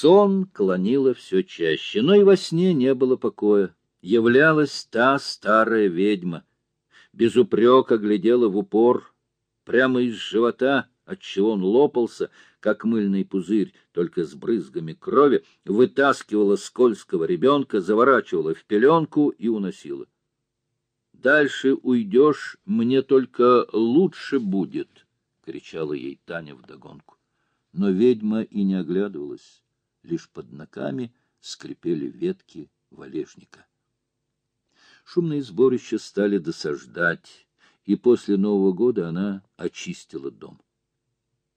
сон клонило все чаще, но и во сне не было покоя. Являлась та старая ведьма. Без упрека глядела в упор, прямо из живота, отчего он лопался, как мыльный пузырь, только с брызгами крови, вытаскивала скользкого ребенка, заворачивала в пеленку и уносила. «Дальше уйдешь, мне только лучше будет», — кричала ей Таня вдогонку. Но ведьма и не оглядывалась, лишь под ногами скрипели ветки валежника. Шумные сборища стали досаждать, и после Нового года она очистила дом.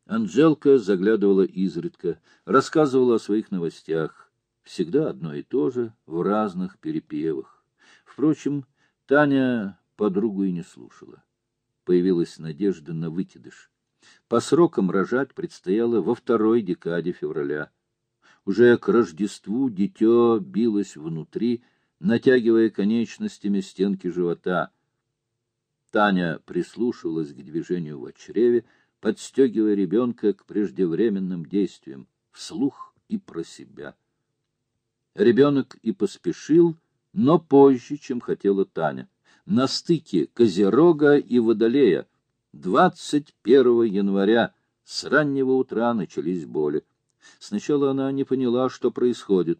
Анжелка заглядывала изредка, рассказывала о своих новостях. Всегда одно и то же, в разных перепевах. Впрочем, Таня подругу и не слушала. Появилась надежда на выкидыш. По срокам рожать предстояло во второй декаде февраля. Уже к Рождеству дитё билось внутри, натягивая конечностями стенки живота. Таня прислушивалась к движению в чреве, подстегивая ребенка к преждевременным действиям, вслух и про себя. Ребенок и поспешил, но позже, чем хотела Таня. На стыке Козерога и Водолея 21 января с раннего утра начались боли. Сначала она не поняла, что происходит.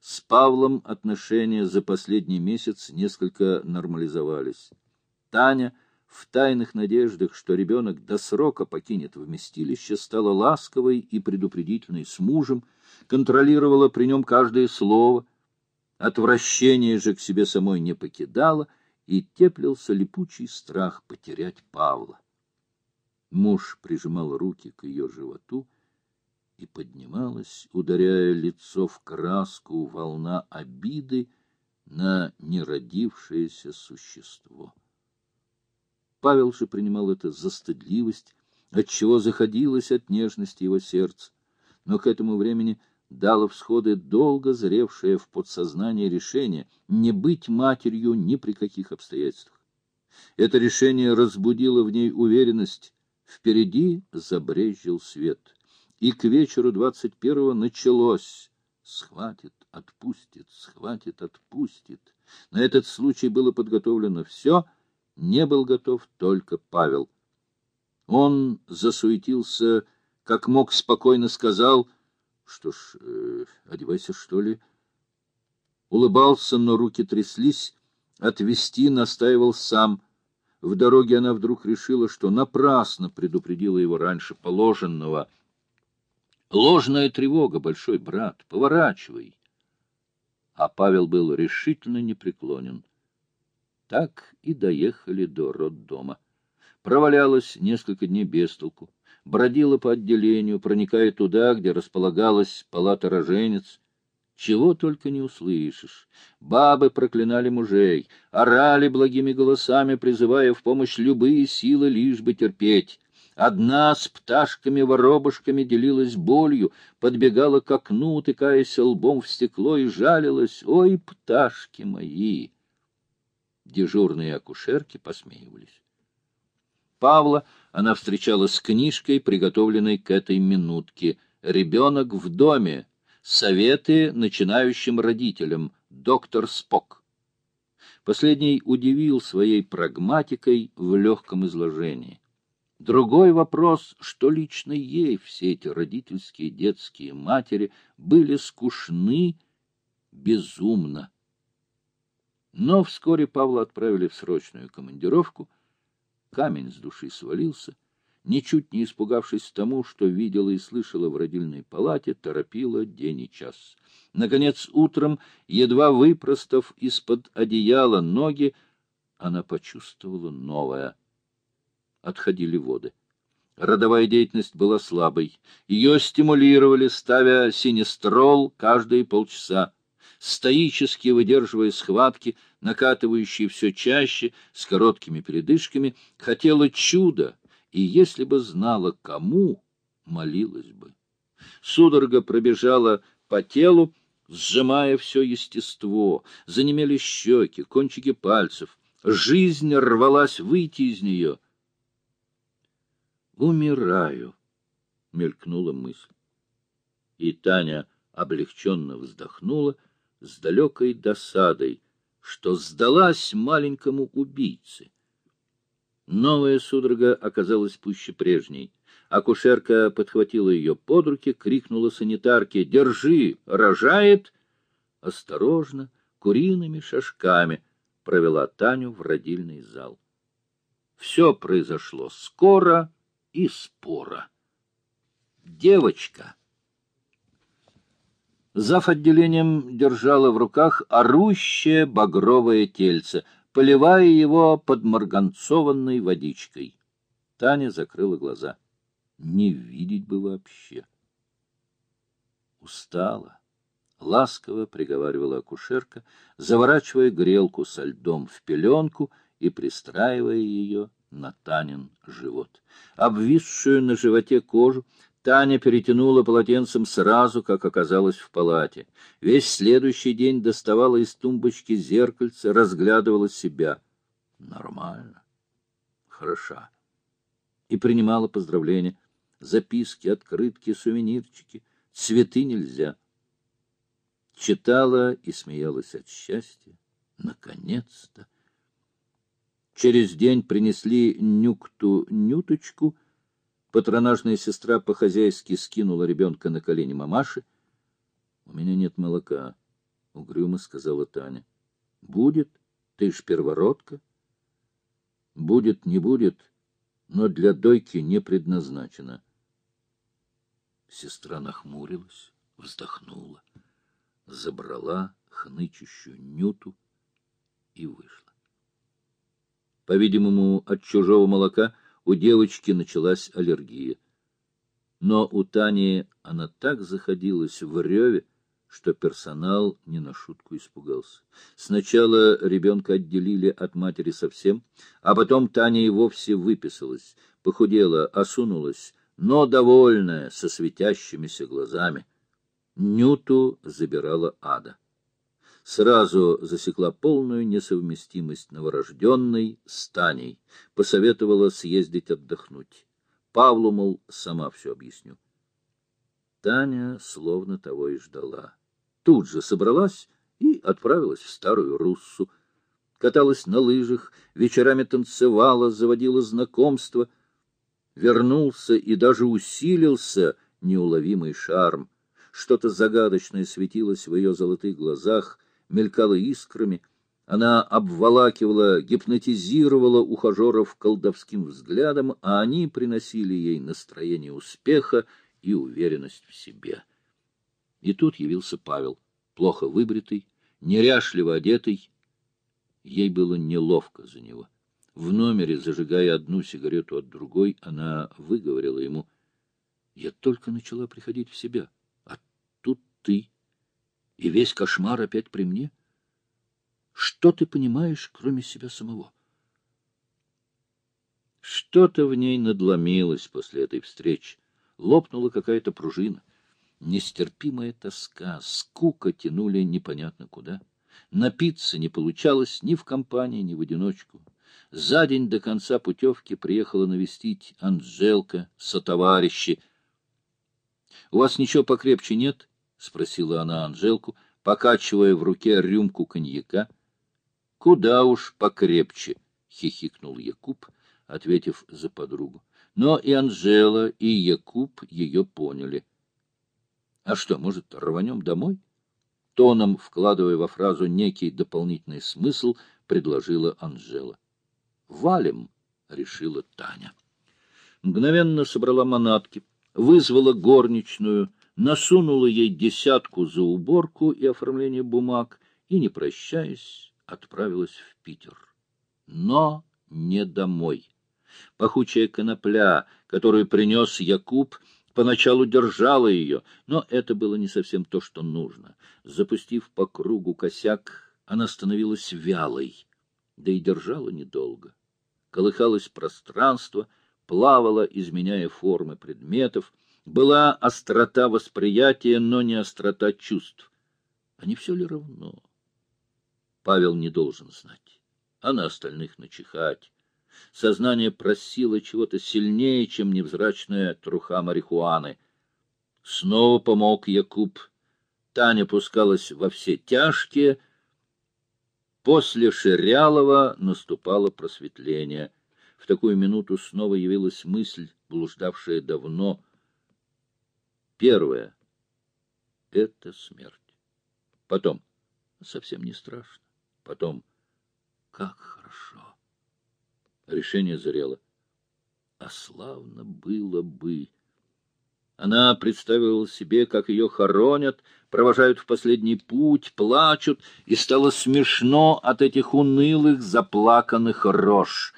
С Павлом отношения за последний месяц несколько нормализовались. Таня в тайных надеждах, что ребенок до срока покинет вместилище, стала ласковой и предупредительной с мужем, контролировала при нем каждое слово, отвращение же к себе самой не покидала, и теплился липучий страх потерять Павла. Муж прижимал руки к ее животу, и поднималась, ударяя лицо в краску, волна обиды на неродившееся существо. Павел же принимал это за стыдливость, отчего заходилось от нежности его сердце. Но к этому времени дало всходы долго зревшее в подсознании решение не быть матерью ни при каких обстоятельствах. Это решение разбудило в ней уверенность. Впереди забрезжил свет. И к вечеру двадцать первого началось. Схватит, отпустит, схватит, отпустит. На этот случай было подготовлено все — не был готов только Павел. Он засуетился, как мог, спокойно сказал, что ж, э, одевайся, что ли. Улыбался, но руки тряслись, отвести настаивал сам. В дороге она вдруг решила, что напрасно предупредила его раньше положенного. Ложная тревога, большой брат, поворачивай. А Павел был решительно непреклонен. Так и доехали до роддома. Провалялась несколько дней без толку, бродила по отделению, проникая туда, где располагалась палата роженец. Чего только не услышишь. Бабы проклинали мужей, орали благими голосами, призывая в помощь любые силы, лишь бы терпеть. Одна с пташками-воробушками делилась болью, подбегала к окну, утыкаясь лбом в стекло, и жалилась. «Ой, пташки мои!» Дежурные акушерки посмеивались. Павла она встречала с книжкой, приготовленной к этой минутке. «Ребенок в доме. Советы начинающим родителям. Доктор Спок». Последний удивил своей прагматикой в легком изложении. Другой вопрос, что лично ей все эти родительские детские матери были скучны безумно. Но вскоре Павла отправили в срочную командировку. Камень с души свалился. Ничуть не испугавшись тому, что видела и слышала в родильной палате, торопила день и час. Наконец, утром, едва выпростав из-под одеяла ноги, она почувствовала новое. Отходили воды. Родовая деятельность была слабой. Ее стимулировали, ставя синестрол каждые полчаса стоически выдерживая схватки, накатывающие все чаще, с короткими передышками, хотела чуда, и если бы знала, кому, молилась бы. Судорога пробежала по телу, сжимая все естество, занемели щеки, кончики пальцев. Жизнь рвалась выйти из нее. «Умираю», — мелькнула мысль. И Таня облегченно вздохнула с далекой досадой, что сдалась маленькому убийце. Новая судорога оказалась пуще прежней. Акушерка подхватила ее под руки, крикнула санитарке «Держи! Рожает!» Осторожно, куриными шажками провела Таню в родильный зал. Все произошло скоро и споро. Девочка! Зав. отделением держала в руках орущее багровое тельце, поливая его под марганцованной водичкой. Таня закрыла глаза. Не видеть бы вообще. Устала. Ласково приговаривала акушерка, заворачивая грелку со льдом в пеленку и пристраивая ее на Танин живот. Обвисшую на животе кожу Таня перетянула полотенцем сразу, как оказалась в палате. Весь следующий день доставала из тумбочки зеркальце, разглядывала себя. Нормально. Хороша. И принимала поздравления. Записки, открытки, сувенирчики. Цветы нельзя. Читала и смеялась от счастья. Наконец-то! Через день принесли нюкту-нюточку. Патронажная сестра по-хозяйски скинула ребенка на колени мамаши. — У меня нет молока, — угрюмо сказала Таня. — Будет, ты ж первородка. — Будет, не будет, но для дойки не предназначено. Сестра нахмурилась, вздохнула, забрала хнычущую нюту и вышла. По-видимому, от чужого молока у девочки началась аллергия. Но у Тани она так заходилась в реве, что персонал не на шутку испугался. Сначала ребенка отделили от матери совсем, а потом Таня и вовсе выписалась, похудела, осунулась, но довольная, со светящимися глазами. Нюту забирала ада сразу засекла полную несовместимость новорожденной с Таней, посоветовала съездить отдохнуть. Павлу, мол, сама все объясню. Таня словно того и ждала. Тут же собралась и отправилась в старую Руссу. Каталась на лыжах, вечерами танцевала, заводила знакомства. Вернулся и даже усилился неуловимый шарм. Что-то загадочное светилось в ее золотых глазах — мелькала искрами. Она обволакивала, гипнотизировала ухажеров колдовским взглядом, а они приносили ей настроение успеха и уверенность в себе. И тут явился Павел, плохо выбритый, неряшливо одетый. Ей было неловко за него. В номере, зажигая одну сигарету от другой, она выговорила ему, «Я только начала приходить в себя, а тут ты». И весь кошмар опять при мне? Что ты понимаешь, кроме себя самого? Что-то в ней надломилось после этой встречи. Лопнула какая-то пружина. Нестерпимая тоска, скука тянули непонятно куда. Напиться не получалось ни в компании, ни в одиночку. За день до конца путевки приехала навестить Анжелка, сотоварищи. — У вас ничего покрепче нет? — спросила она Анжелку, покачивая в руке рюмку коньяка. — Куда уж покрепче, — хихикнул Якуб, ответив за подругу. Но и Анжела, и Якуб ее поняли. — А что, может, рванем домой? Тоном, вкладывая во фразу некий дополнительный смысл, предложила Анжела. — Валим, — решила Таня. Мгновенно собрала манатки, вызвала горничную — насунула ей десятку за уборку и оформление бумаг и, не прощаясь, отправилась в Питер. Но не домой. Пахучая конопля, которую принес Якуб, поначалу держала ее, но это было не совсем то, что нужно. Запустив по кругу косяк, она становилась вялой, да и держала недолго. Колыхалось пространство, плавало, изменяя формы предметов, была острота восприятия, но не острота чувств. А не все ли равно? Павел не должен знать, а на остальных начихать. Сознание просило чего-то сильнее, чем невзрачная труха марихуаны. Снова помог Якуб. Таня пускалась во все тяжкие. После Ширялова наступало просветление. В такую минуту снова явилась мысль, блуждавшая давно. Первое — это смерть. Потом — совсем не страшно. Потом — как хорошо. Решение зрело. А славно было бы... Она представила себе, как ее хоронят, провожают в последний путь, плачут, и стало смешно от этих унылых, заплаканных рож.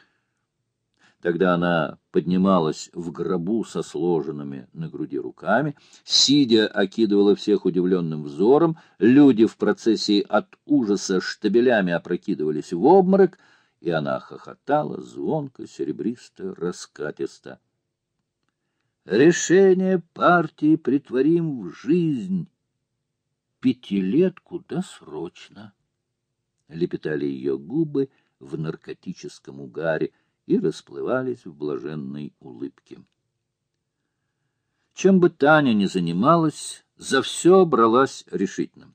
Тогда она поднималась в гробу со сложенными на груди руками, сидя окидывала всех удивленным взором, люди в процессии от ужаса штабелями опрокидывались в обморок, и она хохотала звонко, серебристо, раскатисто. Решение партии притворим в жизнь. Пятилетку досрочно. Лепетали ее губы в наркотическом угаре и расплывались в блаженной улыбке. Чем бы Таня ни занималась, за все бралась решительно.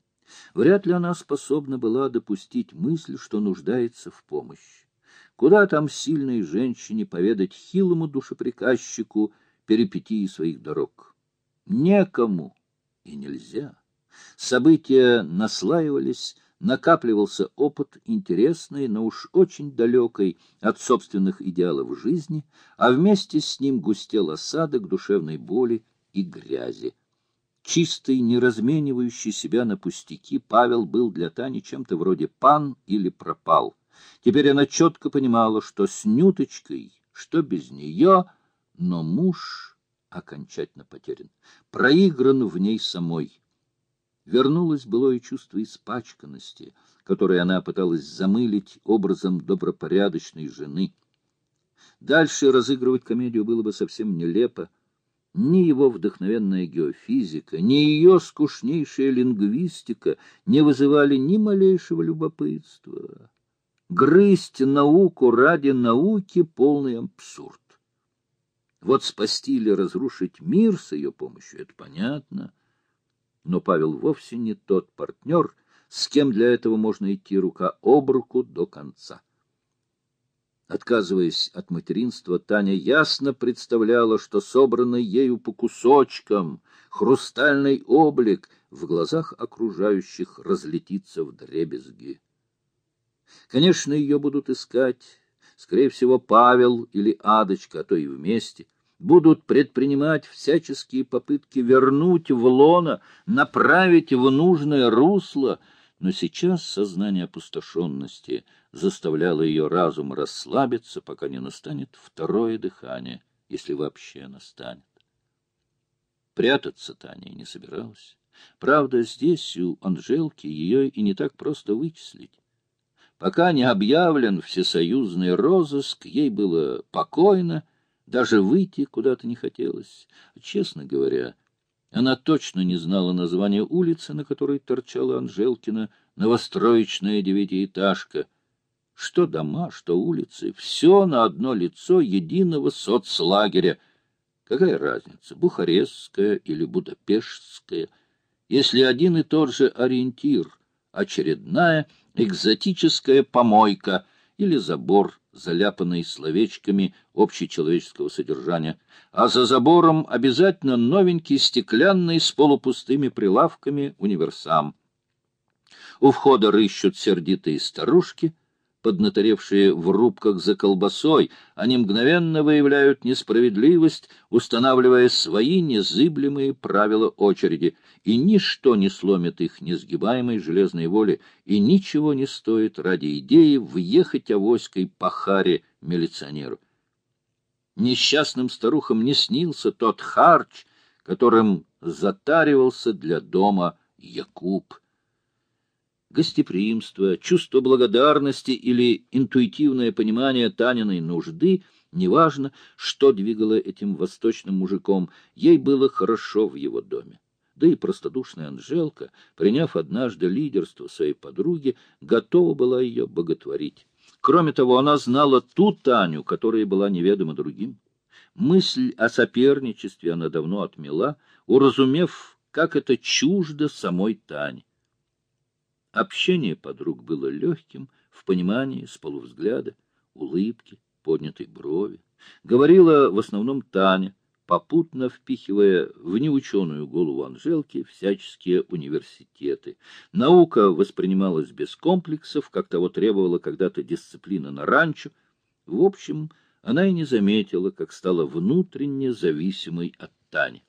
Вряд ли она способна была допустить мысль, что нуждается в помощи. Куда там сильной женщине поведать хилому душеприказчику — перипетии своих дорог. Некому и нельзя. События наслаивались, накапливался опыт интересный, но уж очень далекой от собственных идеалов жизни, а вместе с ним густел осадок душевной боли и грязи. Чистый, не разменивающий себя на пустяки, Павел был для Тани чем-то вроде пан или пропал. Теперь она четко понимала, что с Нюточкой, что без нее — но муж окончательно потерян, проигран в ней самой. Вернулось былое чувство испачканности, которое она пыталась замылить образом добропорядочной жены. Дальше разыгрывать комедию было бы совсем нелепо. Ни его вдохновенная геофизика, ни ее скучнейшая лингвистика не вызывали ни малейшего любопытства. Грызть науку ради науки — полный абсурд. Вот спасти или разрушить мир с ее помощью — это понятно. Но Павел вовсе не тот партнер, с кем для этого можно идти рука об руку до конца. Отказываясь от материнства, Таня ясно представляла, что собранный ею по кусочкам хрустальный облик в глазах окружающих разлетится в дребезги. Конечно, ее будут искать, скорее всего, Павел или Адочка, а то и вместе, будут предпринимать всяческие попытки вернуть в лона, направить в нужное русло, но сейчас сознание опустошенности заставляло ее разум расслабиться, пока не настанет второе дыхание, если вообще настанет. Прятаться Таня не собиралась. Правда, здесь у Анжелки ее и не так просто вычислить. Пока не объявлен всесоюзный розыск, ей было покойно, даже выйти куда-то не хотелось. Честно говоря, она точно не знала названия улицы, на которой торчала Анжелкина новостроечная девятиэтажка. Что дома, что улицы, все на одно лицо единого соцлагеря. Какая разница, бухарестская или будапештская, если один и тот же ориентир, очередная экзотическая помойка или забор, заляпанный словечками общечеловеческого содержания, а за забором обязательно новенький стеклянный с полупустыми прилавками универсам. У входа рыщут сердитые старушки — поднаторевшие в рубках за колбасой, они мгновенно выявляют несправедливость, устанавливая свои незыблемые правила очереди, и ничто не сломит их несгибаемой железной воли, и ничего не стоит ради идеи въехать авоськой по харе милиционеру. Несчастным старухам не снился тот харч, которым затаривался для дома Якуб — гостеприимство, чувство благодарности или интуитивное понимание Таниной нужды, неважно, что двигало этим восточным мужиком, ей было хорошо в его доме. Да и простодушная Анжелка, приняв однажды лидерство своей подруги, готова была ее боготворить. Кроме того, она знала ту Таню, которая была неведома другим. Мысль о соперничестве она давно отмела, уразумев как это чуждо самой Тане. Общение подруг было легким, в понимании, с полувзгляда, улыбки, поднятой брови. Говорила в основном Таня, попутно впихивая в неученую голову Анжелки всяческие университеты. Наука воспринималась без комплексов, как того требовала когда-то дисциплина на ранчо. В общем, она и не заметила, как стала внутренне зависимой от Тани.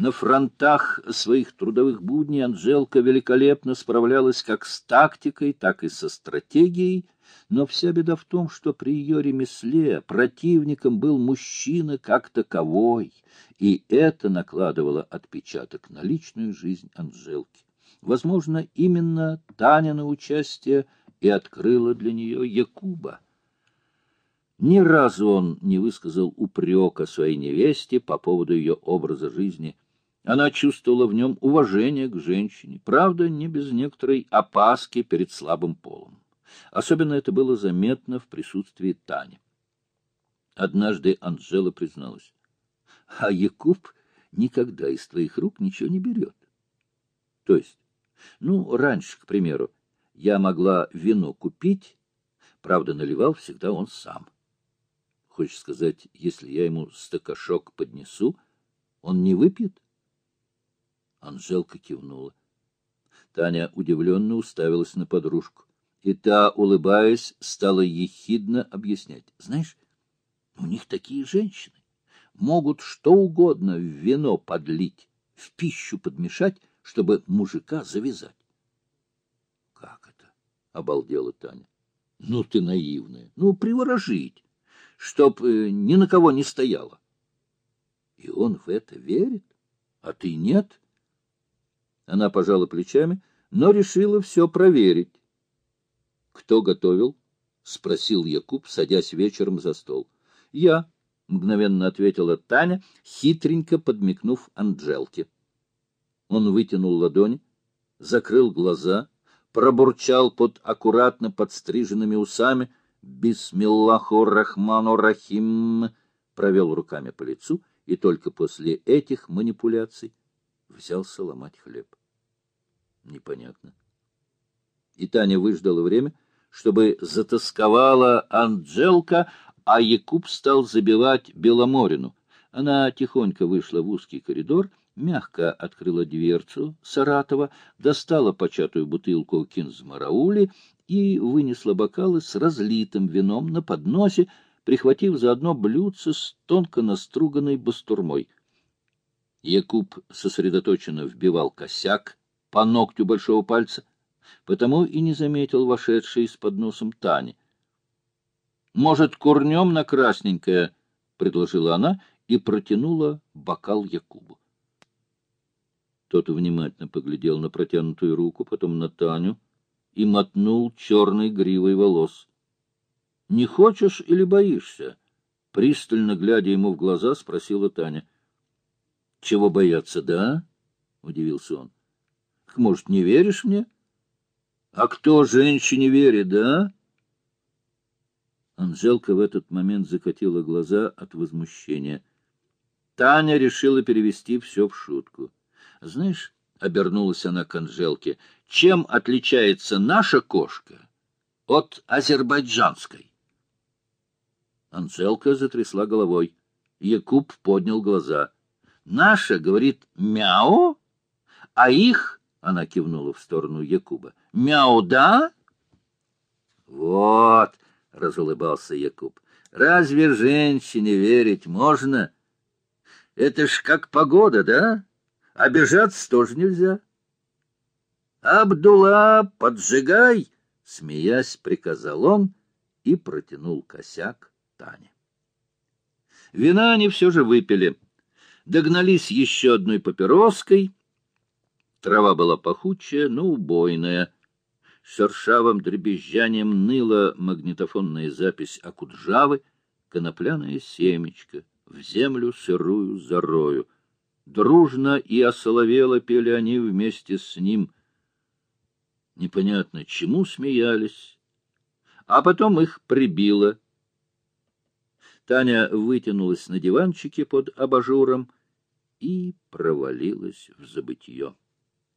На фронтах своих трудовых будней Анжелка великолепно справлялась как с тактикой, так и со стратегией, но вся беда в том, что при ее ремесле противником был мужчина как таковой, и это накладывало отпечаток на личную жизнь Анжелки. Возможно, именно Таня на участие и открыла для нее Якуба. Ни разу он не высказал упрека своей невесте по поводу ее образа жизни. Она чувствовала в нем уважение к женщине, правда, не без некоторой опаски перед слабым полом. Особенно это было заметно в присутствии Тани. Однажды Анжела призналась, а Якуб никогда из твоих рук ничего не берет. То есть, ну, раньше, к примеру, я могла вино купить, правда, наливал всегда он сам. Хочешь сказать, если я ему стакашок поднесу, он не выпьет? Анжелка кивнула. Таня удивленно уставилась на подружку. И та, улыбаясь, стала ехидно объяснять. Знаешь, у них такие женщины. Могут что угодно в вино подлить, в пищу подмешать, чтобы мужика завязать. — Как это? — обалдела Таня. — Ну ты наивная. Ну, приворожить чтоб э, ни на кого не стояло. И он в это верит, а ты нет. Она пожала плечами, но решила все проверить. Кто готовил? — спросил Якуб, садясь вечером за стол. — Я, — мгновенно ответила Таня, хитренько подмигнув Анджелке. Он вытянул ладони, закрыл глаза, пробурчал под аккуратно подстриженными усами — «Бисмиллаху рахману рахим», провел руками по лицу и только после этих манипуляций взялся ломать хлеб. Непонятно. И Таня выждала время, чтобы затасковала Анджелка, а Якуб стал забивать Беломорину. Она тихонько вышла в узкий коридор, мягко открыла дверцу Саратова, достала початую бутылку кинзмараули и вынесла бокалы с разлитым вином на подносе, прихватив заодно блюдце с тонко наструганной бастурмой. Якуб сосредоточенно вбивал косяк по ногтю большого пальца, потому и не заметил вошедшей с подносом Тани. — Может, курнем на красненькое? — предложила она и протянула бокал Якубу. Тот внимательно поглядел на протянутую руку, потом на Таню — и мотнул черной гривой волос. — Не хочешь или боишься? — пристально глядя ему в глаза, спросила Таня. — Чего бояться, да? — удивился он. — Может, не веришь мне? — А кто женщине верит, да? Анжелка в этот момент закатила глаза от возмущения. Таня решила перевести все в шутку. — Знаешь, — обернулась она к Анжелке, — чем отличается наша кошка от азербайджанской? Анжелка затрясла головой. Якуб поднял глаза. — Наша, — говорит, — мяу, а их, — она кивнула в сторону Якуба, — мяу, да? — Вот, — разулыбался Якуб, — разве женщине верить можно? Это ж как погода, да? — Обижаться тоже нельзя. «Абдулла, поджигай!» — смеясь, приказал он и протянул косяк Тане. Вина они все же выпили. Догнались еще одной папироской. Трава была пахучая, но убойная. Шершавым дребезжанием ныла магнитофонная запись Акуджавы, конопляное семечко, в землю сырую зарою — Дружно и осоловело пели они вместе с ним. Непонятно, чему смеялись. А потом их прибило. Таня вытянулась на диванчике под абажуром и провалилась в забытье.